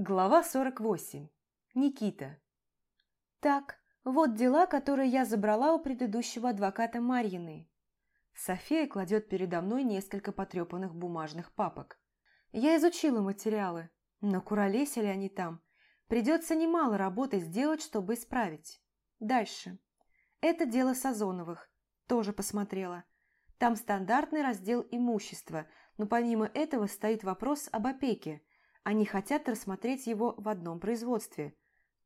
Глава 48. Никита. Так, вот дела, которые я забрала у предыдущего адвоката Марьины. София кладет передо мной несколько потрепанных бумажных папок. Я изучила материалы, но куролесили они там. Придется немало работы сделать, чтобы исправить. Дальше. Это дело Сазоновых. Тоже посмотрела. Там стандартный раздел имущества, но помимо этого стоит вопрос об опеке – они хотят рассмотреть его в одном производстве.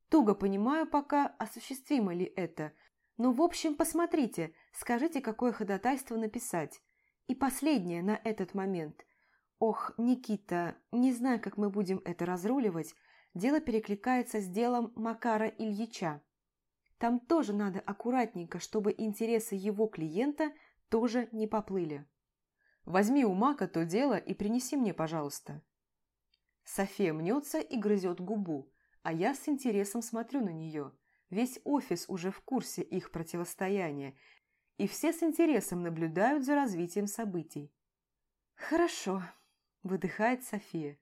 Туго понимаю пока, осуществимо ли это. Но в общем, посмотрите, скажите, какое ходатайство написать. И последнее на этот момент. Ох, Никита, не знаю, как мы будем это разруливать. Дело перекликается с делом Макара Ильича. Там тоже надо аккуратненько, чтобы интересы его клиента тоже не поплыли. Возьми у Мака то дело и принеси мне, пожалуйста. София мнется и грызет губу, а я с интересом смотрю на нее. Весь офис уже в курсе их противостояния, и все с интересом наблюдают за развитием событий. «Хорошо», – выдыхает София.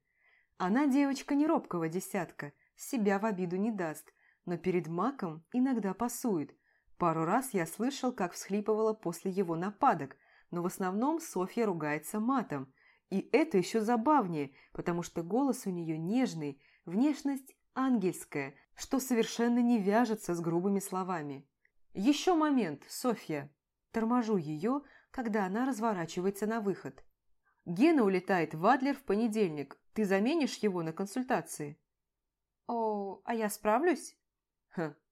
Она девочка не робкого десятка, себя в обиду не даст, но перед маком иногда пасует. Пару раз я слышал, как всхлипывала после его нападок, но в основном Софья ругается матом – и это еще забавнее, потому что голос у нее нежный, внешность ангельская, что совершенно не вяжется с грубыми словами. «Еще момент, Софья!» Торможу ее, когда она разворачивается на выход. «Гена улетает в Адлер в понедельник. Ты заменишь его на консультации?» «О, а я справлюсь?»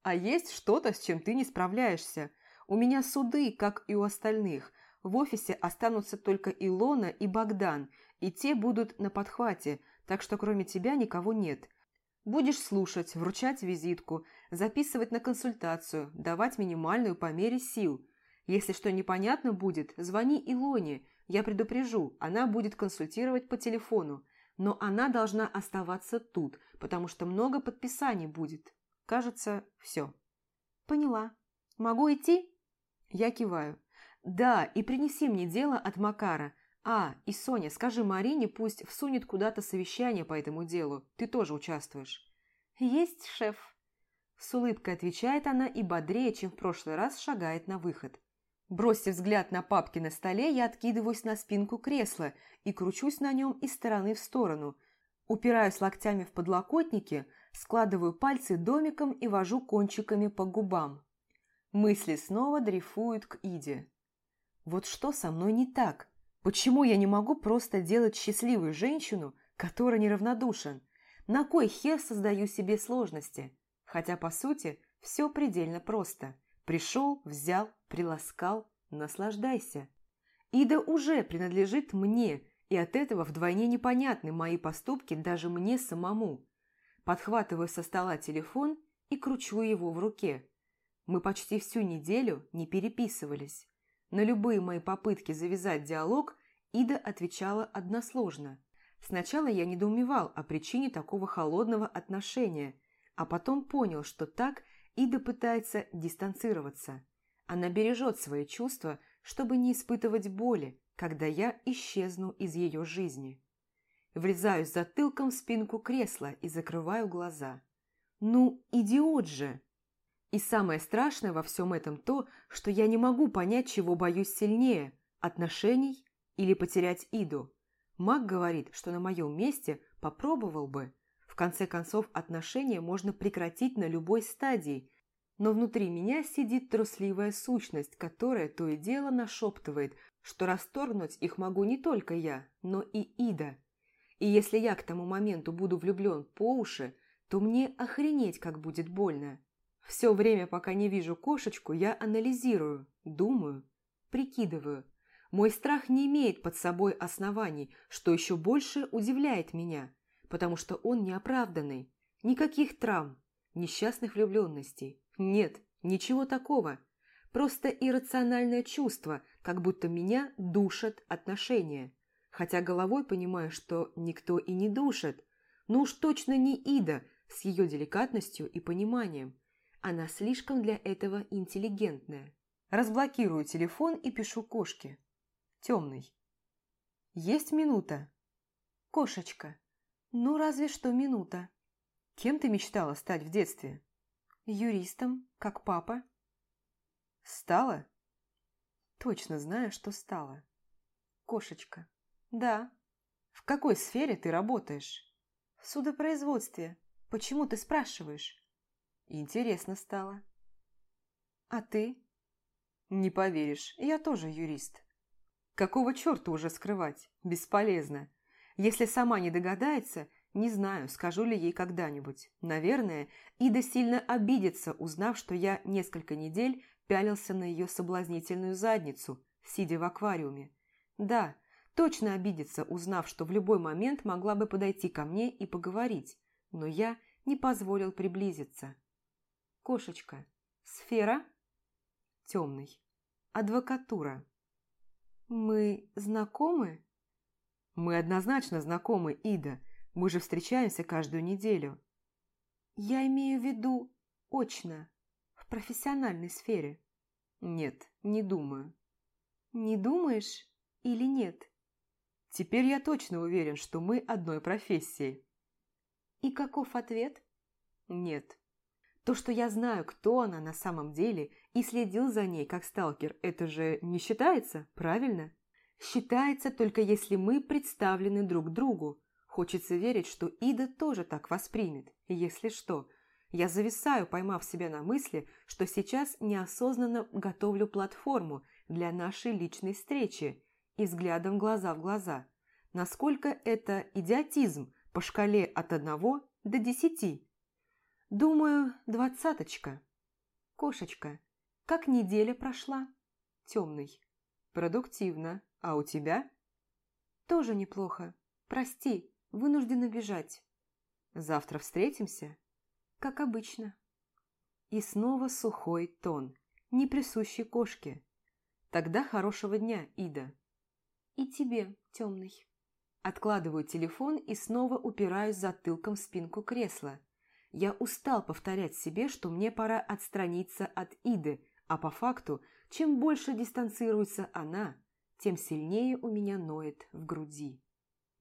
«А есть что-то, с чем ты не справляешься. У меня суды, как и у остальных, в офисе останутся только Илона и Богдан, и те будут на подхвате, так что кроме тебя никого нет. Будешь слушать, вручать визитку, записывать на консультацию, давать минимальную по мере сил. Если что непонятно будет, звони Илоне, я предупрежу, она будет консультировать по телефону. Но она должна оставаться тут, потому что много подписаний будет. Кажется, все. Поняла. Могу идти? Я киваю. «Да, и принеси мне дело от Макара. А, и Соня, скажи Марине, пусть всунет куда-то совещание по этому делу. Ты тоже участвуешь». «Есть, шеф». С улыбкой отвечает она и бодрее, чем в прошлый раз, шагает на выход. Бросив взгляд на папки на столе, я откидываюсь на спинку кресла и кручусь на нем из стороны в сторону. Упираюсь локтями в подлокотники, складываю пальцы домиком и вожу кончиками по губам. Мысли снова дрейфуют к Иде. Вот что со мной не так? Почему я не могу просто делать счастливую женщину, которая неравнодушен? На кой хер создаю себе сложности? Хотя, по сути, все предельно просто. Пришел, взял, приласкал, наслаждайся. Ида уже принадлежит мне, и от этого вдвойне непонятны мои поступки даже мне самому. Подхватываю со стола телефон и кручу его в руке. Мы почти всю неделю не переписывались. На любые мои попытки завязать диалог Ида отвечала односложно. Сначала я недоумевал о причине такого холодного отношения, а потом понял, что так Ида пытается дистанцироваться. Она бережет свои чувства, чтобы не испытывать боли, когда я исчезну из ее жизни. Врезаюсь затылком в спинку кресла и закрываю глаза. «Ну, идиот же!» И самое страшное во всем этом то, что я не могу понять, чего боюсь сильнее – отношений или потерять Иду. Маг говорит, что на моем месте попробовал бы. В конце концов, отношения можно прекратить на любой стадии, но внутри меня сидит трусливая сущность, которая то и дело нашептывает, что расторгнуть их могу не только я, но и Ида. И если я к тому моменту буду влюблен по уши, то мне охренеть как будет больно. Все время, пока не вижу кошечку, я анализирую, думаю, прикидываю. Мой страх не имеет под собой оснований, что еще больше удивляет меня, потому что он неоправданный. Никаких травм, несчастных влюбленностей. Нет, ничего такого. Просто иррациональное чувство, как будто меня душат отношения. Хотя головой понимаю, что никто и не душит. Но уж точно не Ида с ее деликатностью и пониманием. Она слишком для этого интеллигентная. Разблокирую телефон и пишу кошке. Темный. Есть минута? Кошечка. Ну, разве что минута. Кем ты мечтала стать в детстве? Юристом, как папа. Стала? Точно знаю, что стала. Кошечка. Да. В какой сфере ты работаешь? В судопроизводстве. Почему ты спрашиваешь? Интересно стало. А ты? Не поверишь, я тоже юрист. Какого черта уже скрывать? Бесполезно. Если сама не догадается, не знаю, скажу ли ей когда-нибудь. Наверное, Ида сильно обидится, узнав, что я несколько недель пялился на ее соблазнительную задницу, сидя в аквариуме. Да, точно обидится, узнав, что в любой момент могла бы подойти ко мне и поговорить, но я не позволил приблизиться. Кошечка. Сфера? Темный. Адвокатура. Мы знакомы? Мы однозначно знакомы, Ида. Мы же встречаемся каждую неделю. Я имею в виду очно, в профессиональной сфере. Нет, не думаю. Не думаешь или нет? Теперь я точно уверен, что мы одной профессии. И каков ответ? Нет. То, что я знаю, кто она на самом деле, и следил за ней как сталкер, это же не считается, правильно? Считается только если мы представлены друг другу. Хочется верить, что Ида тоже так воспримет. Если что, я зависаю, поймав себя на мысли, что сейчас неосознанно готовлю платформу для нашей личной встречи и взглядом глаза в глаза. Насколько это идиотизм по шкале от одного до десяти? Думаю, двадцаточка. Кошечка, как неделя прошла? Темный. Продуктивно. А у тебя? Тоже неплохо. Прости, вынуждена бежать. Завтра встретимся? Как обычно. И снова сухой тон, не присущий кошке. Тогда хорошего дня, Ида. И тебе, темный. Откладываю телефон и снова упираюсь затылком в спинку кресла. Я устал повторять себе, что мне пора отстраниться от Иды, а по факту, чем больше дистанцируется она, тем сильнее у меня ноет в груди.